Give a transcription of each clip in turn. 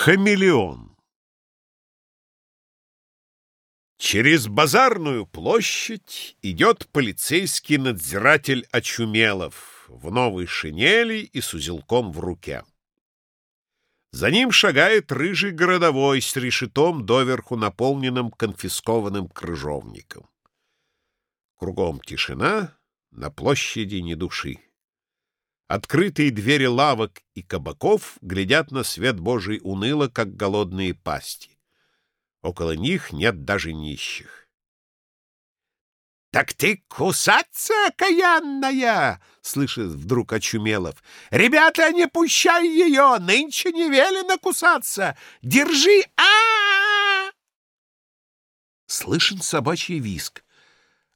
Хамелеон Через базарную площадь идет полицейский надзиратель Очумелов в новой шинели и с узелком в руке. За ним шагает рыжий городовой с решетом доверху наполненным конфискованным крыжовником. Кругом тишина, на площади ни души. Открытые двери лавок и кабаков глядят на свет Божий уныло, как голодные пасти. Около них нет даже нищих. — Так ты кусаться, окаянная! — слышит вдруг Очумелов. — Ребята, не пущай ее! Нынче не велено кусаться! Держи! а, -а, -а Слышен собачий виск.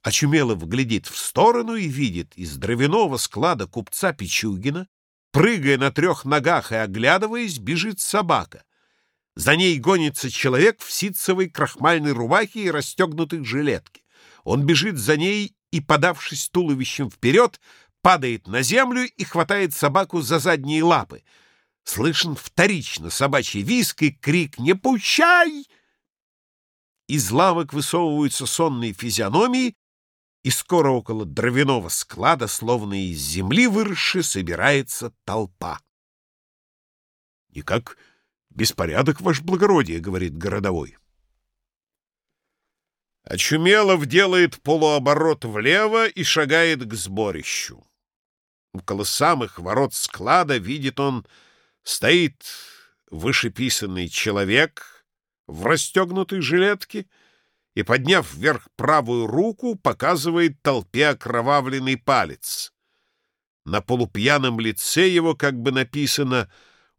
Очумелов глядит в сторону и видит из дровяного склада купца Пичугина, прыгая на трех ногах и оглядываясь, бежит собака. За ней гонится человек в ситцевой крахмальной рубахе и расстегнутой жилетке. Он бежит за ней и, подавшись туловищем вперед, падает на землю и хватает собаку за задние лапы. Слышен вторично собачий виск и крик «Не пущай!» Из лавок высовываются сонные физиономии, и скоро около дровяного склада, словно из земли выросши, собирается толпа. — Никак беспорядок, ваше благородие, — говорит городовой. Очумелов делает полуоборот влево и шагает к сборищу. Около самых ворот склада, видит он, стоит вышеписанный человек в расстегнутой жилетке — и, подняв вверх правую руку, показывает толпе окровавленный палец. На полупьяном лице его как бы написано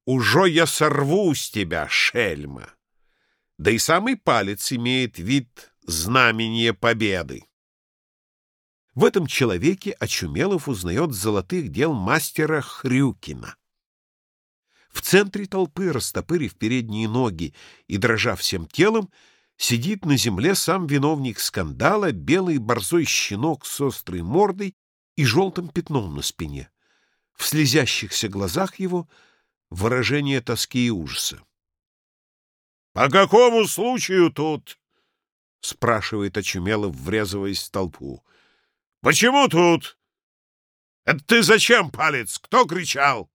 «Ужо я сорву с тебя, шельма!» Да и самый палец имеет вид знамения победы. В этом человеке Очумелов узнает золотых дел мастера Хрюкина. В центре толпы, растопырив передние ноги и дрожа всем телом, сидит на земле сам виновник скандала, белый борзой щенок с острой мордой и желтым пятном на спине. В слезящихся глазах его выражение тоски и ужаса. — По какому случаю тут? — спрашивает Очумелов, врезываясь в толпу. — Почему тут? Это ты зачем, палец? Кто кричал?